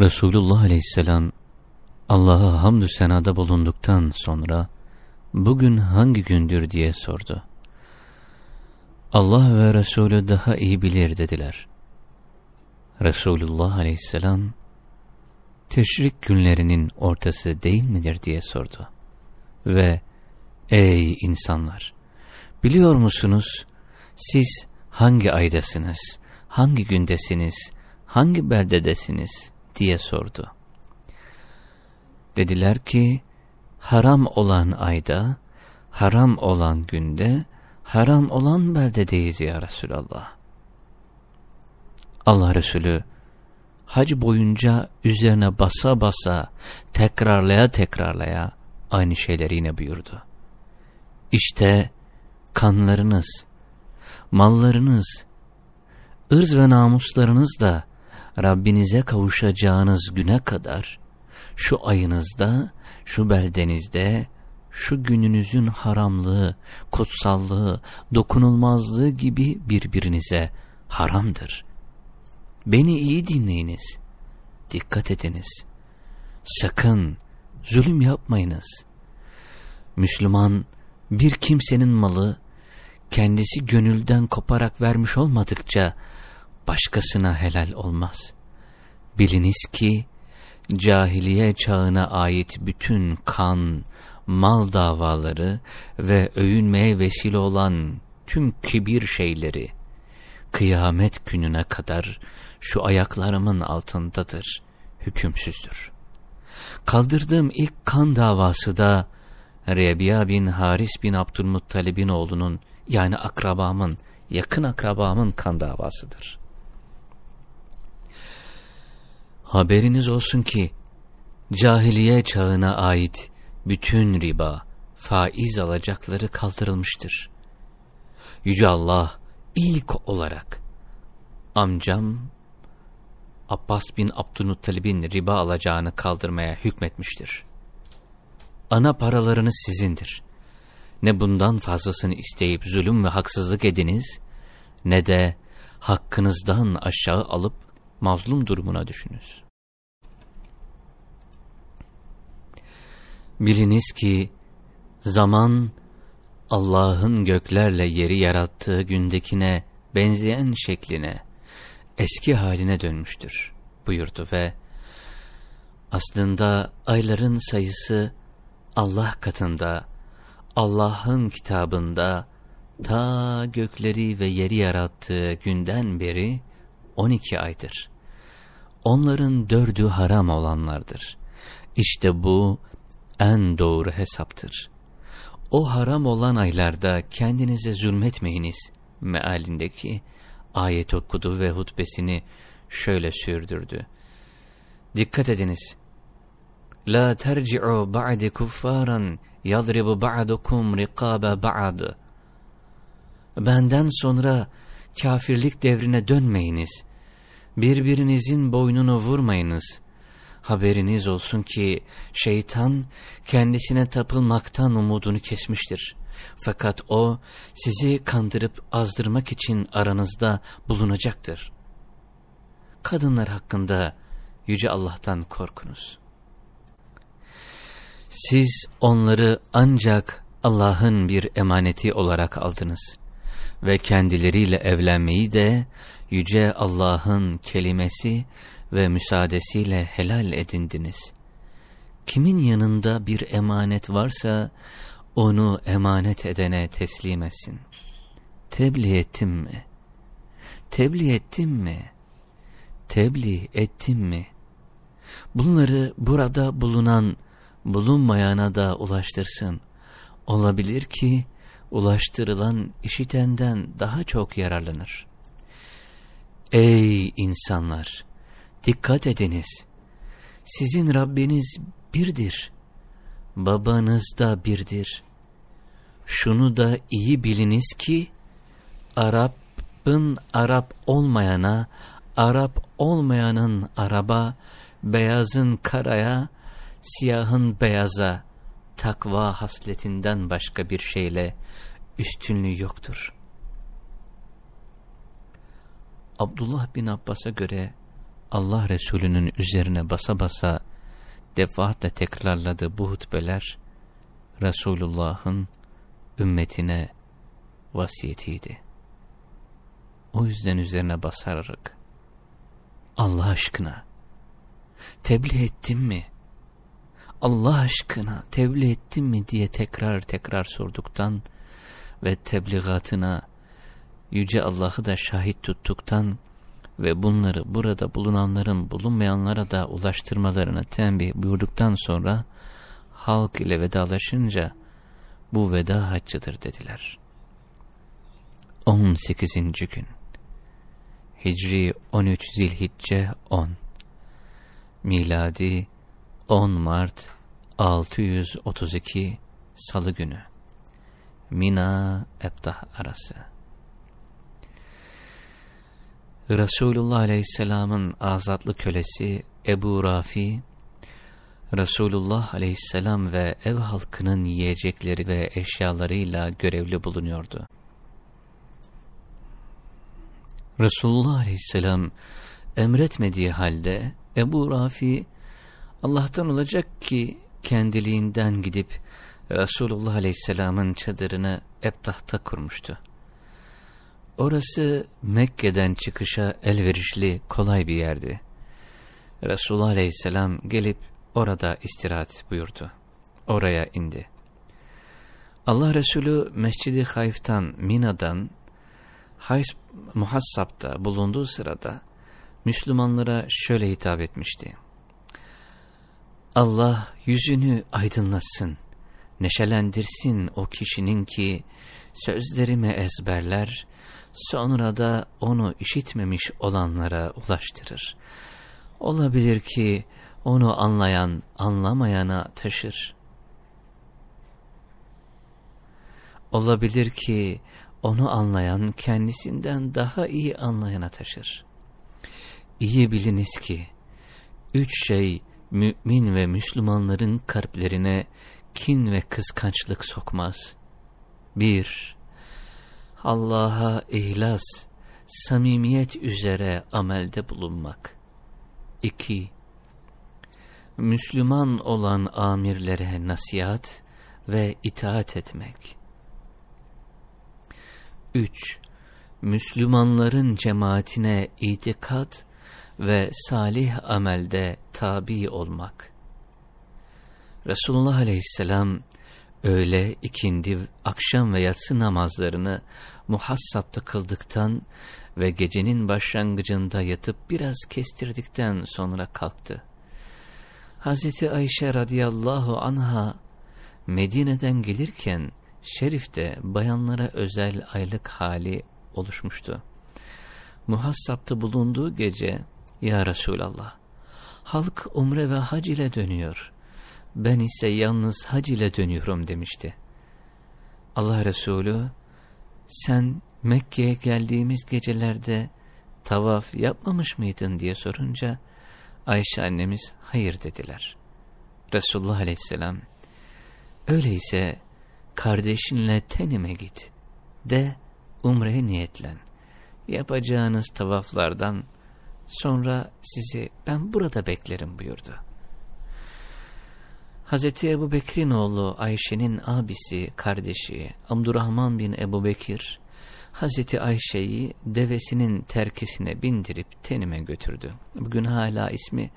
Resulullah aleyhisselam Allah'a hamdü senada bulunduktan sonra bugün hangi gündür diye sordu. Allah ve Resulü daha iyi bilir dediler. Resulullah aleyhisselam teşrik günlerinin ortası değil midir diye sordu. Ve ey insanlar biliyor musunuz siz hangi aydasınız, hangi gündesiniz, hangi beldedesiniz diye sordu. Dediler ki haram olan ayda, haram olan günde, haram olan beldedeyiz ya Resulallah. Allah Resulü hac boyunca üzerine basa basa, tekrarlaya tekrarlaya aynı şeyleri yine buyurdu. İşte kanlarınız, mallarınız, ırz ve namuslarınız da Rabbinize kavuşacağınız güne kadar şu ayınızda, şu beldenizde, şu gününüzün haramlığı, kutsallığı, dokunulmazlığı gibi birbirinize haramdır. Beni iyi dinleyiniz, dikkat ediniz. Sakın zulüm yapmayınız. Müslüman bir kimsenin malı kendisi gönülden koparak vermiş olmadıkça başkasına helal olmaz. Biliniz ki cahiliye çağına ait bütün kan, mal davaları ve övünmeye vesile olan tüm kibir şeyleri kıyamet gününe kadar şu ayaklarımın altındadır, hükümsüzdür. Kaldırdığım ilk kan davası da Rebiya bin Haris bin Abdülmuttalib'in oğlunun yani akrabamın, yakın akrabamın kan davasıdır. Haberiniz olsun ki cahiliye çağına ait bütün riba, faiz alacakları kaldırılmıştır. Yüce Allah ilk olarak amcam Abbas bin Abdülmuttalib'in riba alacağını kaldırmaya hükmetmiştir. Ana paralarınız sizindir. Ne bundan fazlasını isteyip zulüm ve haksızlık ediniz, ne de hakkınızdan aşağı alıp mazlum durumuna düşünüz. Biliniz ki zaman Allah'ın göklerle yeri yarattığı gündekine benzeyen şekline, eski haline dönmüştür buyurdu ve aslında ayların sayısı Allah katında, Allah'ın kitabında ta gökleri ve yeri yarattığı günden beri 12 aydır. Onların dördü haram olanlardır. İşte bu en doğru hesaptır. O haram olan aylarda kendinize zulmetmeyiniz mealindeki ayet okudu ve hutbesini şöyle sürdürdü. Dikkat ediniz. La terci'u ba'di kuffaran yadribu ba'dukum rikabe ba'd. Benden sonra kafirlik devrine dönmeyiniz. Birbirinizin boynunu vurmayınız. Haberiniz olsun ki şeytan kendisine tapılmaktan umudunu kesmiştir. Fakat o sizi kandırıp azdırmak için aranızda bulunacaktır. Kadınlar hakkında Yüce Allah'tan korkunuz. Siz onları ancak Allah'ın bir emaneti olarak aldınız ve kendileriyle evlenmeyi de Yüce Allah'ın kelimesi ve müsaadesiyle helal edindiniz. Kimin yanında bir emanet varsa onu emanet edene teslim etsin. Tebliğ ettim mi? Tebliğ ettim mi? Tebliğ ettim mi? Bunları burada bulunan, bulunmayana da ulaştırsın. Olabilir ki ulaştırılan işitenden daha çok yararlanır. Ey insanlar! Dikkat ediniz! Sizin Rabbiniz birdir. Babanız da birdir. Şunu da iyi biliniz ki, Arap'ın Arap olmayana, Arap olmayanın Araba, beyazın karaya, siyahın beyaza, takva hasletinden başka bir şeyle üstünlüğü yoktur. Abdullah bin Abbas'a göre Allah Resulü'nün üzerine basa basa defaatle tekrarladığı bu hutbeler Resulullah'ın ümmetine vasiyetiydi. O yüzden üzerine basarak Allah aşkına tebliğ ettim mi? Allah aşkına tebliğ ettim mi diye tekrar tekrar sorduktan ve tebliğatına Yüce Allah'ı da şahit tuttuktan ve bunları burada bulunanların bulunmayanlara da ulaştırmalarını tembih buyurduktan sonra halk ile vedalaşınca bu veda haccıdır dediler. 18. gün Hicri 13 Zilhicce 10 Miladi 10 Mart 632 Salı günü Mina Ebdah arası Resulullah Aleyhisselam'ın azatlı kölesi Ebu Rafi, Resulullah Aleyhisselam ve ev halkının yiyecekleri ve eşyalarıyla görevli bulunuyordu. Resulullah Aleyhisselam emretmediği halde Ebu Rafi Allah'tan olacak ki kendiliğinden gidip Resulullah Aleyhisselam'ın çadırını Ebtah'ta kurmuştu. Orası Mekke'den çıkışa elverişli kolay bir yerdi. Resulullah Aleyhisselam gelip orada istirahat buyurdu. Oraya indi. Allah Resulü Mescid-i Hayf'tan, Mina'dan, Hays Muhassab'da bulunduğu sırada Müslümanlara şöyle hitap etmişti. Allah yüzünü aydınlatsın, neşelendirsin o kişinin ki sözlerimi ezberler, sonra da onu işitmemiş olanlara ulaştırır. Olabilir ki onu anlayan anlamayana taşır. Olabilir ki onu anlayan kendisinden daha iyi anlayana taşır. İyi biliniz ki, üç şey mümin ve Müslümanların kalplerine kin ve kıskançlık sokmaz. Bir, Allah'a ihlas, samimiyet üzere amelde bulunmak. İki, Müslüman olan amirlere nasihat ve itaat etmek. 3. Müslümanların cemaatine itikat ve salih amelde tabi olmak. Resulullah aleyhisselam öğle, ikindi, akşam ve yatsı namazlarını muhassapta kıldıktan ve gecenin başlangıcında yatıp biraz kestirdikten sonra kalktı. Hazreti Ayşe radıyallahu anha Medine'den gelirken Şerif'te bayanlara özel aylık hali oluşmuştu. Muhassapta bulunduğu gece, Ya Resulallah, halk umre ve hac ile dönüyor. Ben ise yalnız hac ile dönüyorum demişti. Allah Resulü, sen Mekke'ye geldiğimiz gecelerde tavaf yapmamış mıydın diye sorunca, Ayşe annemiz hayır dediler. Resulullah aleyhisselam, öyleyse kardeşinle tenime git. De umreye niyetlen. Yapacağınız tavaflardan sonra sizi ben burada beklerim buyurdu. Hz. Ebu Bekir'in oğlu Ayşe'nin abisi, kardeşi Abdurrahman bin Ebu Bekir, Hz. Ayşe'yi devesinin terkisine bindirip tenime götürdü. Bugün hala ismi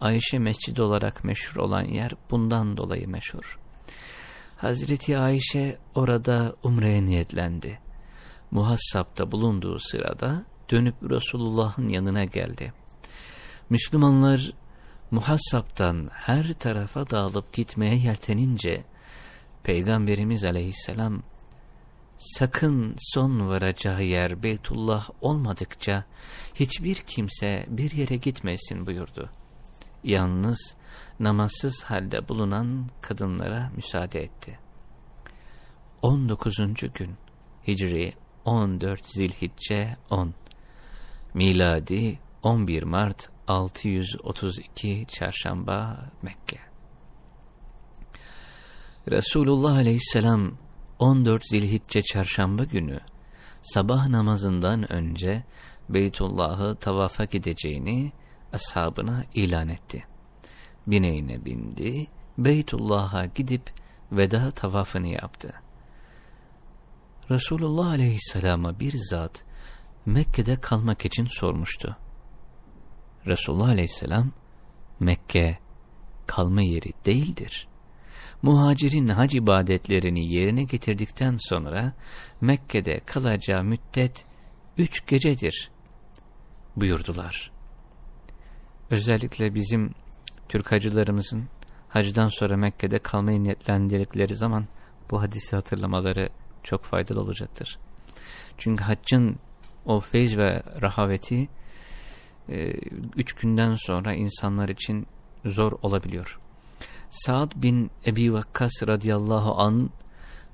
Ayşe Mescidi olarak meşhur olan yer bundan dolayı meşhur. Hazreti Ayşe orada umreye niyetlendi. Muhassapta bulunduğu sırada dönüp Resulullah'ın yanına geldi. Müslümanlar muhassaptan her tarafa dağılıp gitmeye yeltenince Peygamberimiz aleyhisselam sakın son varacağı yer Beytullah olmadıkça hiçbir kimse bir yere gitmesin buyurdu. Yalnız namazsız halde bulunan kadınlara müsaade etti. 19. gün Hicri 14 Zilhicce 10 Miladi 11 Mart 632 Çarşamba Mekke Resulullah Aleyhisselam 14 Zilhicce Çarşamba günü sabah namazından önce Beytullah'ı tavafa gideceğini ashabına ilan etti. Bineğine bindi, Beytullah'a gidip veda tavafını yaptı. Resulullah aleyhisselama bir zat Mekke'de kalmak için sormuştu. Resulullah aleyhisselam, Mekke kalma yeri değildir. Muhacirin hac ibadetlerini yerine getirdikten sonra Mekke'de kalacağı müddet üç gecedir buyurdular. Özellikle bizim Türk hacılarımızın hacdan sonra Mekke'de kalmayı niyetlendirdikleri zaman bu hadisi hatırlamaları çok faydalı olacaktır. Çünkü haccın o feyz ve rahaveti e, üç günden sonra insanlar için zor olabiliyor. Sa'd bin Ebi Vakkas radıyallahu an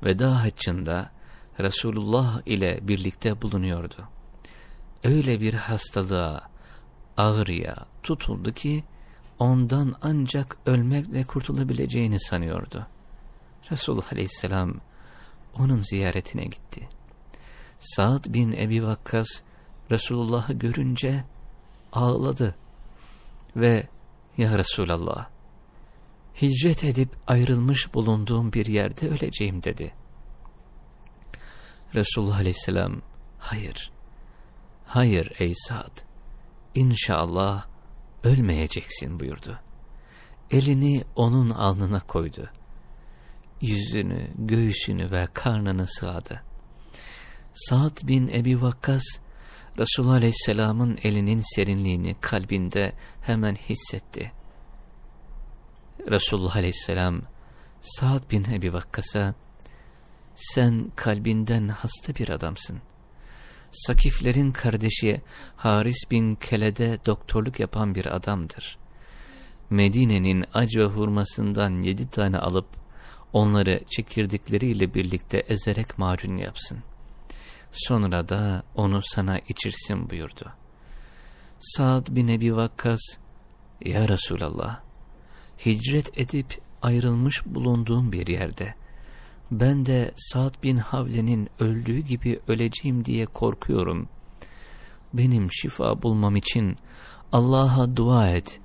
veda haccında Resulullah ile birlikte bulunuyordu. Öyle bir hastalığa, ağrıya tutuldu ki ondan ancak ölmekle kurtulabileceğini sanıyordu. Resulullah aleyhisselam onun ziyaretine gitti. Sa'd bin Ebi Vakkas Resulullah'ı görünce ağladı ve Ya Resulallah hicret edip ayrılmış bulunduğum bir yerde öleceğim dedi. Resulullah aleyhisselam hayır, hayır ey Sa'd İnşallah ölmeyeceksin buyurdu. Elini onun alnına koydu. Yüzünü, göğsünü ve karnını sığadı. Sa'd bin Ebi Vakkas, Resulullah Aleyhisselam'ın elinin serinliğini kalbinde hemen hissetti. Resulullah Aleyhisselam, Sa'd bin Ebi Vakkas'a, sen kalbinden hasta bir adamsın. Sakiflerin kardeşi Haris bin Kele'de doktorluk yapan bir adamdır. Medine'nin ac ve hurmasından yedi tane alıp onları çekirdekleriyle birlikte ezerek macun yapsın. Sonra da onu sana içirsin buyurdu. Sa'd bin Ebi Vakkas, Ya Resulallah, hicret edip ayrılmış bulunduğum bir yerde, ben de Sa'd bin Havle'nin öldüğü gibi öleceğim diye korkuyorum. Benim şifa bulmam için Allah'a dua et.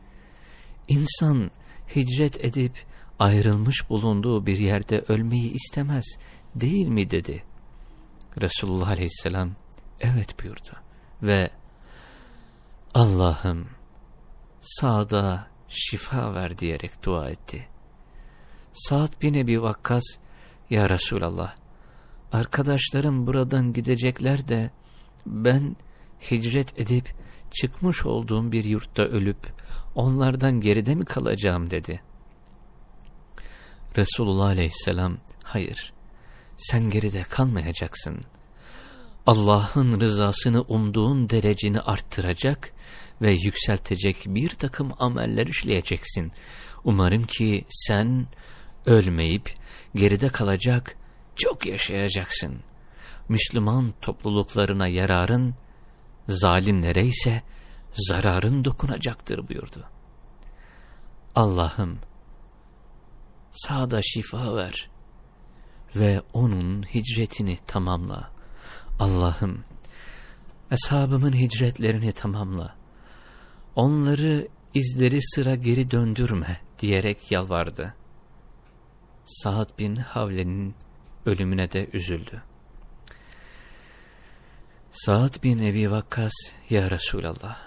İnsan hicret edip ayrılmış bulunduğu bir yerde ölmeyi istemez değil mi dedi. Resulullah aleyhisselam evet buyurdu ve Allah'ım sağda şifa ver diyerek dua etti. Sa'd bin Ebi Vakkas ya Resulallah, arkadaşlarım buradan gidecekler de ben hicret edip çıkmış olduğum bir yurtta ölüp onlardan geride mi kalacağım dedi. Resulullah aleyhisselam, hayır, sen geride kalmayacaksın. Allah'ın rızasını umduğun dereceni arttıracak ve yükseltecek bir takım ameller işleyeceksin. Umarım ki sen ölmeyip geride kalacak, çok yaşayacaksın. Müslüman topluluklarına yararın, zalimlere ise zararın dokunacaktır buyurdu. Allah'ım, sağda şifa ver ve onun hicretini tamamla. Allah'ım, eshabımın hicretlerini tamamla. Onları izleri sıra geri döndürme diyerek yalvardı. Sa'd bin Havle'nin ölümüne de üzüldü. Sa'd bin Ebi Vakkas, Ya Resulallah,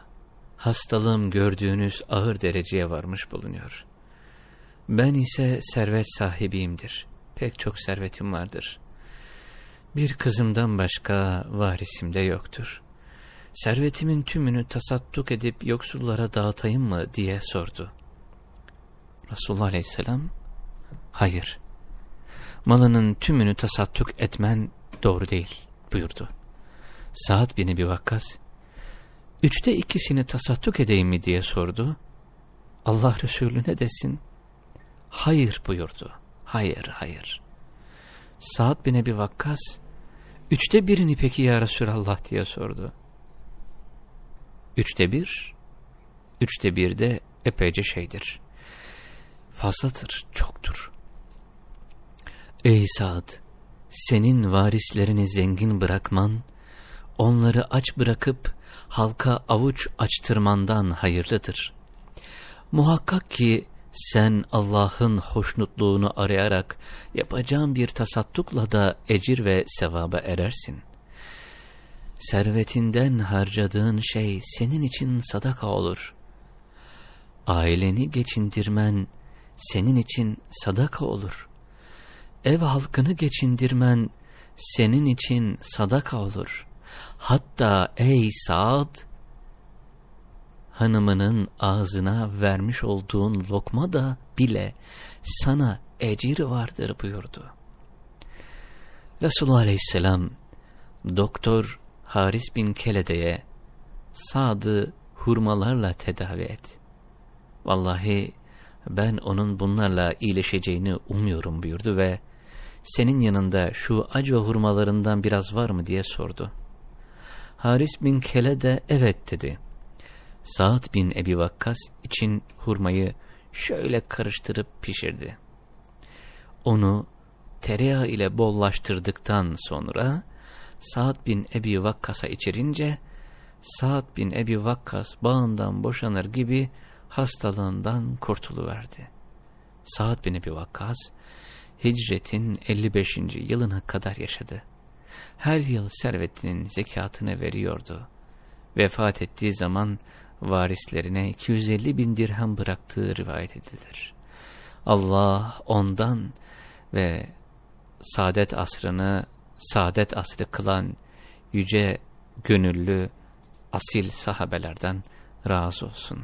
hastalığım gördüğünüz ağır dereceye varmış bulunuyor. Ben ise servet sahibiyimdir. Pek çok servetim vardır. Bir kızımdan başka varisim de yoktur. Servetimin tümünü tasadduk edip yoksullara dağıtayım mı diye sordu. Resulullah Aleyhisselam, Hayır, malının tümünü tasadduk etmen doğru değil buyurdu. Saat bin bir Vakkas, üçte ikisini tasadduk edeyim mi diye sordu. Allah Resulü ne desin? Hayır buyurdu. Hayır, hayır. Saat bin bir Vakkas, üçte birini peki ya Resulallah diye sordu. Üçte bir, üçte bir de epeyce şeydir fazladır, çoktur. Ey Sa'd! Senin varislerini zengin bırakman, onları aç bırakıp halka avuç açtırmandan hayırlıdır. Muhakkak ki sen Allah'ın hoşnutluğunu arayarak yapacağın bir tasattukla da ecir ve sevaba erersin. Servetinden harcadığın şey senin için sadaka olur. Aileni geçindirmen senin için sadaka olur. Ev halkını geçindirmen senin için sadaka olur. Hatta ey Saad, hanımının ağzına vermiş olduğun lokma da bile sana ecir vardır buyurdu. Resulullah Aleyhisselam, Doktor Haris bin Kelede'ye Sad'ı hurmalarla tedavi et. Vallahi ben onun bunlarla iyileşeceğini umuyorum buyurdu ve senin yanında şu acı hurmalarından biraz var mı diye sordu. Haris bin Kele de evet dedi. Sa'd bin Ebi Vakkas için hurmayı şöyle karıştırıp pişirdi. Onu tereyağı ile bollaştırdıktan sonra Sa'd bin Ebi Vakkas'a içirince Sa'd bin Ebi Vakkas bağından boşanır gibi hastalığından kurtuluverdi. Sa'd bin Ebi Vakkas hicretin 55. yılına kadar yaşadı. Her yıl servetinin zekatını veriyordu. Vefat ettiği zaman varislerine 250 bin dirhem bıraktığı rivayet edilir. Allah ondan ve saadet asrını saadet asrı kılan yüce gönüllü asil sahabelerden razı olsun.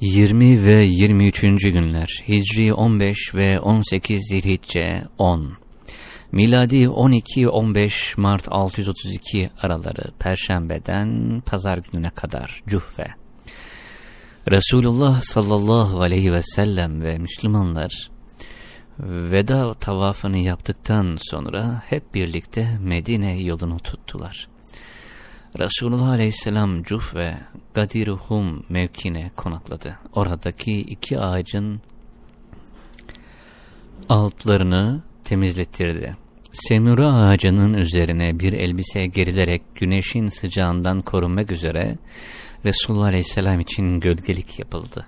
20 ve 23. günler Hicri 15 ve 18 Zilhicce 10 Miladi 12-15 Mart 632 araları Perşembeden Pazar gününe kadar Cuhve. Resulullah sallallahu aleyhi ve sellem ve Müslümanlar veda tavafını yaptıktan sonra hep birlikte Medine yolunu tuttular. Resulullah aleyhisselam Cuf ve Gadir-Hum mevkine konakladı. Oradaki iki ağacın altlarını temizlettirdi. Semura ağacının üzerine bir elbise gerilerek güneşin sıcağından korunmak üzere Resulullah Aleyhisselam için gölgelik yapıldı.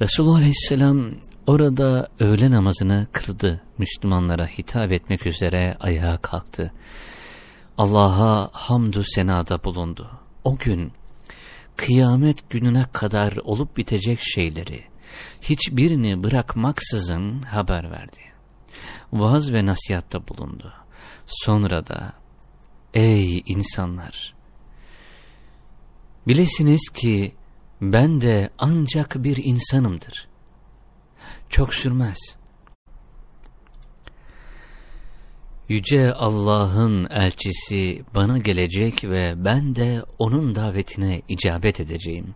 Resulullah Aleyhisselam orada öğle namazını kıldı. Müslümanlara hitap etmek üzere ayağa kalktı. Allah'a hamdü senada bulundu. O gün kıyamet gününe kadar olup bitecek şeyleri hiçbirini bırakmaksızın haber verdi vaaz ve nasihatta bulundu. Sonra da ey insanlar bilesiniz ki ben de ancak bir insanımdır. Çok sürmez. Yüce Allah'ın elçisi bana gelecek ve ben de onun davetine icabet edeceğim.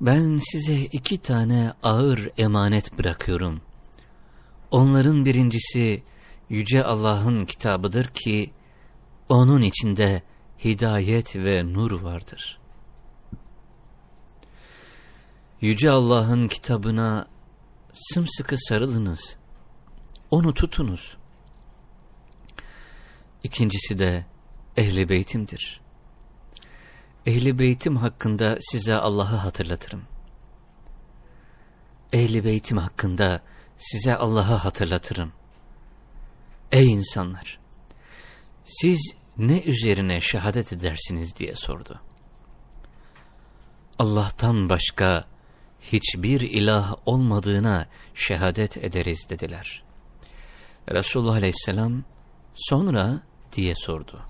Ben size iki tane ağır emanet bırakıyorum. Onların birincisi Yüce Allah'ın kitabıdır ki onun içinde hidayet ve nur vardır. Yüce Allah'ın kitabına sımsıkı sarılınız. Onu tutunuz. İkincisi de ehli beytimdir. Ehli beytim hakkında size Allah'ı hatırlatırım. Ehli beytim hakkında size Allah'ı hatırlatırım. Ey insanlar! Siz ne üzerine şehadet edersiniz diye sordu. Allah'tan başka hiçbir ilah olmadığına şehadet ederiz dediler. Resulullah Aleyhisselam sonra diye sordu.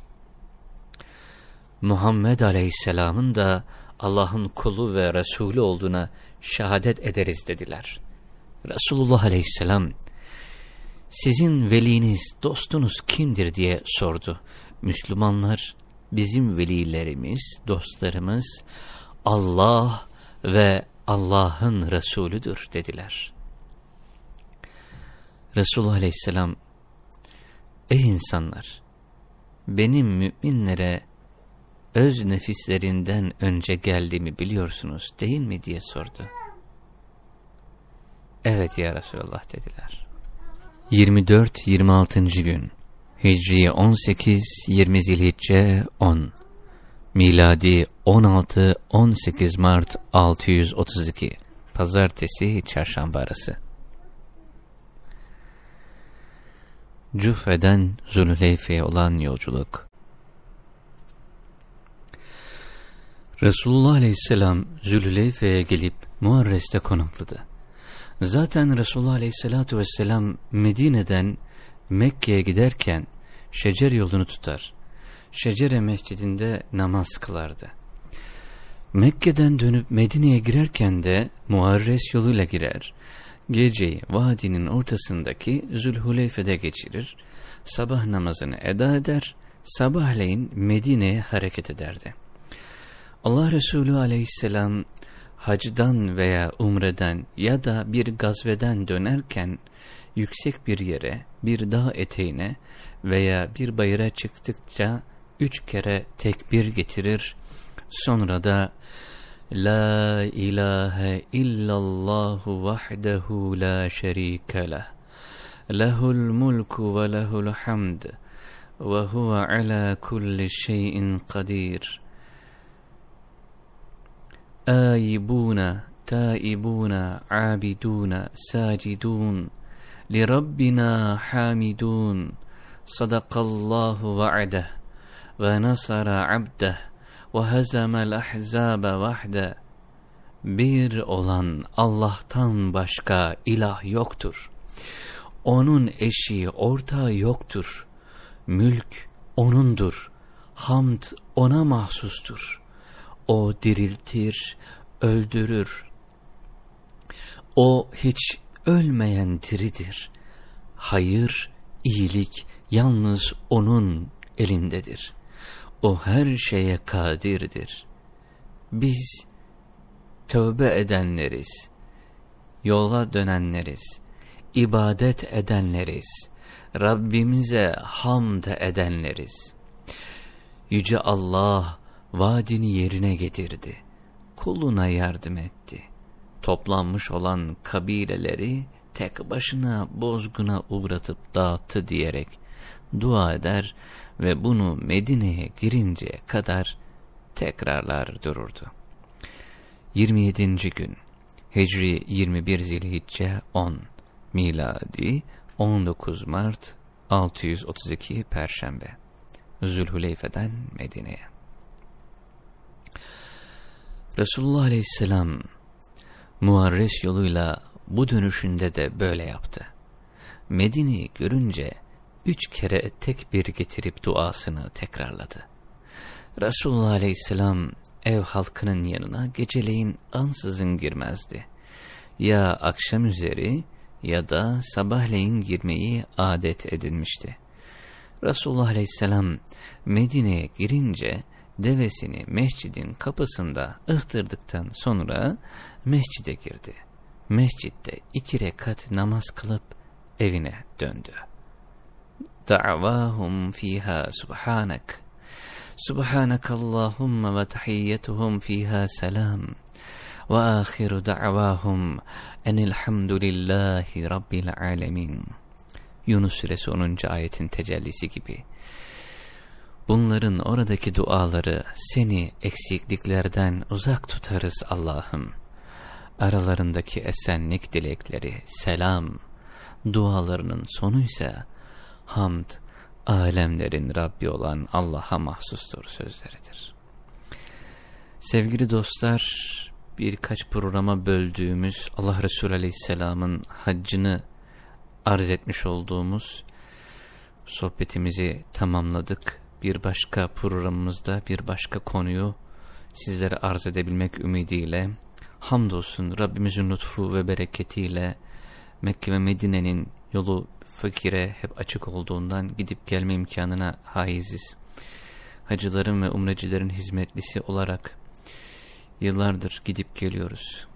Muhammed Aleyhisselam'ın da Allah'ın kulu ve Resulü olduğuna şehadet ederiz dediler. Resulullah aleyhisselam sizin veliniz, dostunuz kimdir diye sordu. Müslümanlar bizim velilerimiz, dostlarımız Allah ve Allah'ın Resulüdür dediler. Resulullah aleyhisselam Ey insanlar! Benim müminlere öz nefislerinden önce geldiğimi biliyorsunuz değil mi diye sordu. Evet ya Resulallah dediler. 24-26. gün Hicri 18, 20 Zilhicce 10. Miladi 16-18 Mart 632. Pazartesi çarşamba arası. Cüfe'den Zülhuleyfe'ye olan yolculuk. Resulullah Aleyhisselam Zülhuleyfe'ye gelip Muarres'te konakladı. Zaten Resulullah Aleyhisselatü Vesselam Medine'den Mekke'ye giderken Şecer yolunu tutar. Şecere mescidinde namaz kılardı. Mekke'den dönüp Medine'ye girerken de Muharres yoluyla girer. Geceyi vadinin ortasındaki Zülhuleyfe'de geçirir. Sabah namazını eda eder. Sabahleyin Medine'ye hareket ederdi. Allah Resulü aleyhisselam hacdan veya umreden ya da bir gazveden dönerken yüksek bir yere, bir dağ eteğine veya bir bayıra çıktıkça üç kere tekbir getirir. Sonra da La ilahe illallahu vahdehu la şerike leh. Lehul mulku ve lehul hamd ve huve ala kulli şeyin kadir. آيبون تائبون عابدون ساجدون لربنا حامدون صدق الله وعده ونصر عبده وهزم الأحزاب وحده Bir olan Allah'tan başka ilah yoktur. Onun eşi, ortağı yoktur. Mülk O'nundur. Hamd O'na mahsustur. O diriltir, öldürür. O hiç ölmeyen diridir. Hayır, iyilik yalnız O'nun elindedir. O her şeye kadirdir. Biz tövbe edenleriz, yola dönenleriz, ibadet edenleriz, Rabbimize hamd edenleriz. Yüce Allah vaadini yerine getirdi. Kuluna yardım etti. Toplanmış olan kabileleri tek başına bozguna uğratıp dağıttı diyerek dua eder ve bunu Medine'ye girinceye kadar tekrarlar dururdu. 27. gün Hicri 21 Zilhicce 10 Miladi 19 Mart 632 Perşembe Zülhuleyfe'den Medine'ye Resulullah Aleyhisselam Muharres yoluyla bu dönüşünde de böyle yaptı. Medine'yi görünce üç kere tekbir getirip duasını tekrarladı. Resulullah Aleyhisselam ev halkının yanına geceleyin ansızın girmezdi. Ya akşam üzeri ya da sabahleyin girmeyi adet edinmişti. Resulullah Aleyhisselam Medine'ye girince devesini mescidin kapısında ıhtırdıktan sonra mescide girdi. Mescitte iki rekat namaz kılıp evine döndü. Da'vahum fiha subhanak. Subhanakallahumma ve tahiyyetuhum fiha selam. Ve ahiru da'vahum enilhamdülillahi rabbil alemin. Yunus suresi 10. ayetin tecellisi gibi. Bunların oradaki duaları seni eksikliklerden uzak tutarız Allah'ım. Aralarındaki esenlik dilekleri, selam, dualarının sonuysa hamd, alemlerin Rabbi olan Allah'a mahsustur sözleridir. Sevgili dostlar, birkaç programa böldüğümüz Allah Resulü Aleyhisselam'ın haccını arz etmiş olduğumuz sohbetimizi tamamladık bir başka programımızda bir başka konuyu sizlere arz edebilmek ümidiyle hamdolsun Rabbimizin lütfu ve bereketiyle Mekke ve Medine'nin yolu fakire hep açık olduğundan gidip gelme imkanına haiziz. Hacıların ve umrecilerin hizmetlisi olarak yıllardır gidip geliyoruz.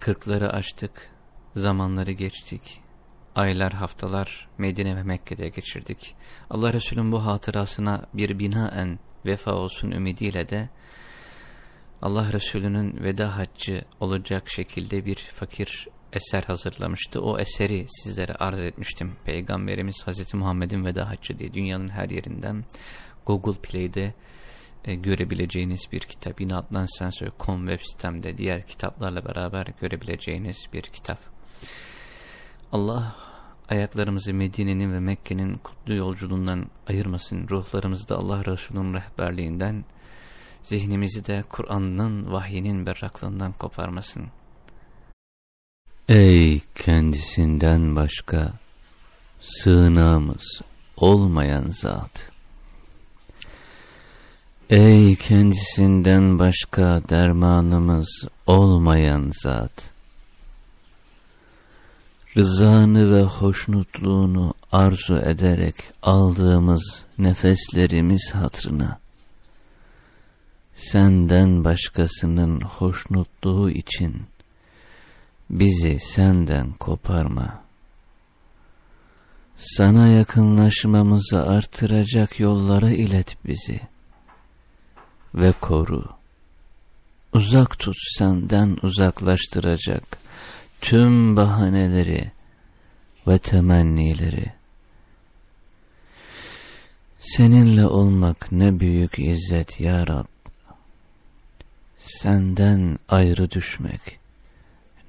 Kırkları açtık, zamanları geçtik, aylar, haftalar Medine ve Mekke'de geçirdik. Allah Resulü'nün bu hatırasına bir binaen vefa olsun ümidiyle de Allah Resulü'nün veda haccı olacak şekilde bir fakir eser hazırlamıştı. O eseri sizlere arz etmiştim. Peygamberimiz Hazreti Muhammed'in veda haccı diye dünyanın her yerinden Google Play'de e, görebileceğiniz bir kitap. Yine adnansensör.com web sitemde diğer kitaplarla beraber görebileceğiniz bir kitap. Allah ayaklarımızı Medine'nin ve Mekke'nin kutlu yolculuğundan ayırmasın. Ruhlarımızı da Allah Resulü'nün rehberliğinden, zihnimizi de Kur'an'ın, vahyinin berraklığından koparmasın. Ey kendisinden başka sığınağımız olmayan zat! Ey kendisinden başka dermanımız olmayan zat! Rızanı ve hoşnutluğunu arzu ederek aldığımız nefeslerimiz hatrına, senden başkasının hoşnutluğu için bizi senden koparma. Sana yakınlaşmamızı artıracak yollara ilet bizi ve koru. Uzak tut senden uzaklaştıracak tüm bahaneleri ve temennileri. Seninle olmak ne büyük izzet ya Rab. Senden ayrı düşmek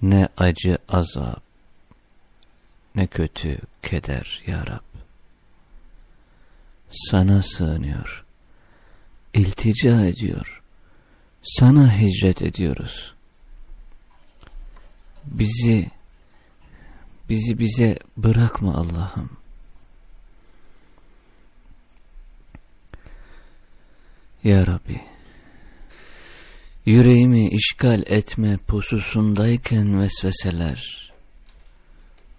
ne acı azap, ne kötü keder ya Rab. Sana sığınıyor, iltica ediyor, sana hicret ediyoruz. Bizi, bizi bize bırakma Allah'ım. Ya Rabbi, Yüreğimi işgal etme pususundayken vesveseler.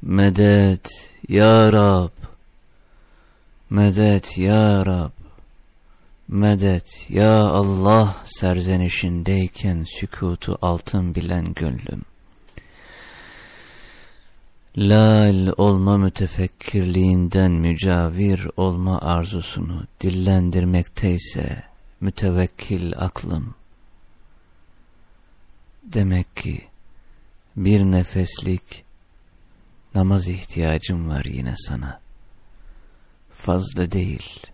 Medet ya Rab, medet ya Rab, medet ya Allah serzenişindeyken sükutu altın bilen gönlüm. Lal olma mütefekkirliğinden mücavir olma arzusunu dillendirmekteyse mütevekkil aklım. Demek ki bir nefeslik namaz ihtiyacım var yine sana. Fazla değil.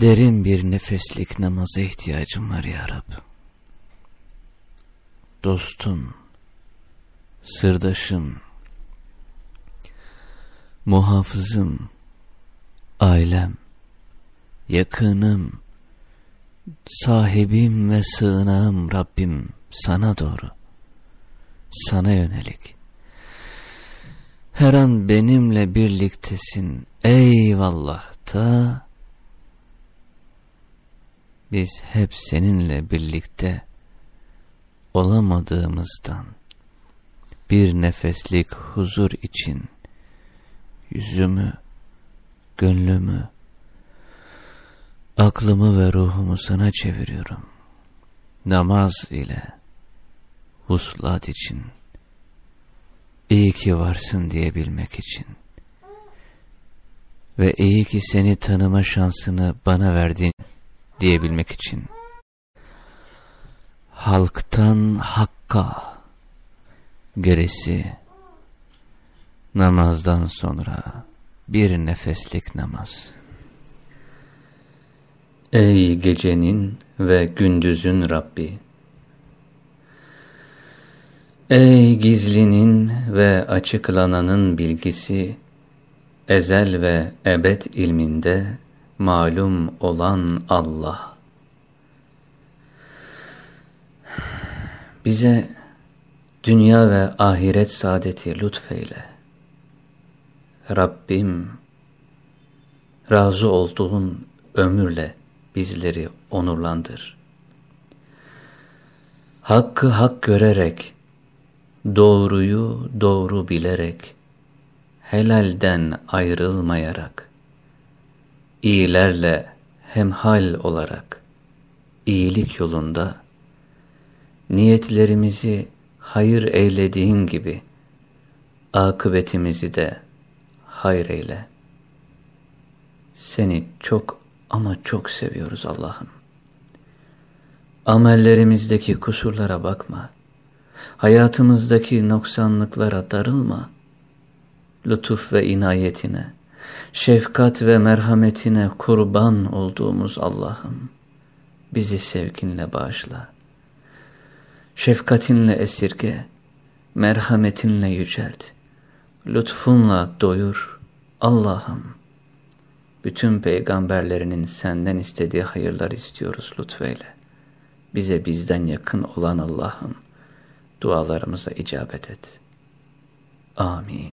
Derin bir nefeslik namaza ihtiyacım var ya Rab. Dostum, sırdaşım, muhafızım, ailem, yakınım, Sahibim ve sığınağım Rabbim sana doğru, sana yönelik. Her an benimle birliktesin eyvallah da biz hep seninle birlikte olamadığımızdan bir nefeslik huzur için yüzümü, gönlümü, Aklımı ve ruhumu sana çeviriyorum. Namaz ile, huslat için, iyi ki varsın diyebilmek için ve iyi ki seni tanıma şansını bana verdin diyebilmek için. Halktan hakka, gerisi namazdan sonra bir nefeslik namaz. Ey gecenin ve gündüzün Rabbi! Ey gizlinin ve açıklananın bilgisi, ezel ve ebed ilminde malum olan Allah. Bize dünya ve ahiret saadeti lütfeyle. Rabbim, razı olduğun ömürle bizleri onurlandır. Hakkı hak görerek, doğruyu doğru bilerek, helalden ayrılmayarak, iyilerle hemhal olarak, iyilik yolunda, niyetlerimizi hayır eylediğin gibi, akıbetimizi de hayır eyle. Seni çok ama çok seviyoruz Allah'ım. Amellerimizdeki kusurlara bakma. hayatımızdaki noksanlıklara darılma. Lütuf ve inayetine, şefkat ve merhametine kurban olduğumuz Allah'ım, bizi sevginle bağışla. Şefkatinle esirge, merhametinle yücelt, lütfunla doyur Allah'ım. Bütün peygamberlerinin senden istediği hayırlar istiyoruz lütfeyle. Bize bizden yakın olan Allah'ım, dualarımıza icabet et. Amin.